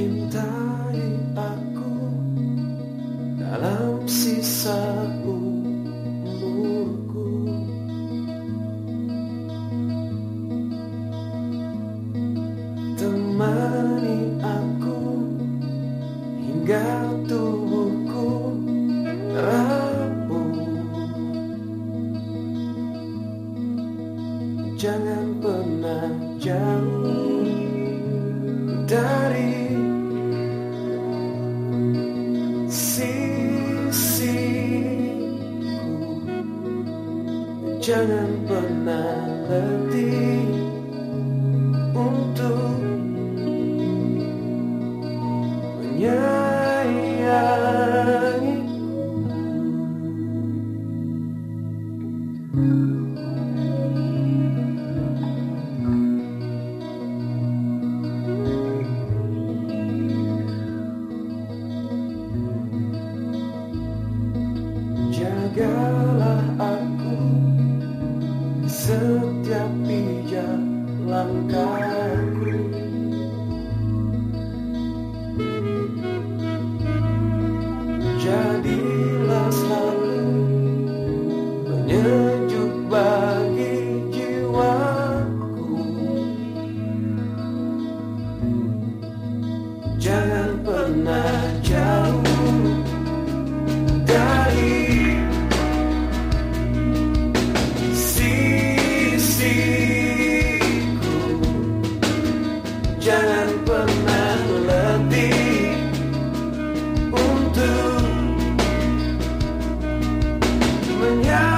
mencintai aku dalam sisa umurku. Temani aku hingga tubuhku rapuh. Jangan pernah jauh Jangan pernah letih untuk Jagalah setiap pijak langkahku. Jadilah selalu penyejuk bagi jiwaku. Jangan pernah Yeah.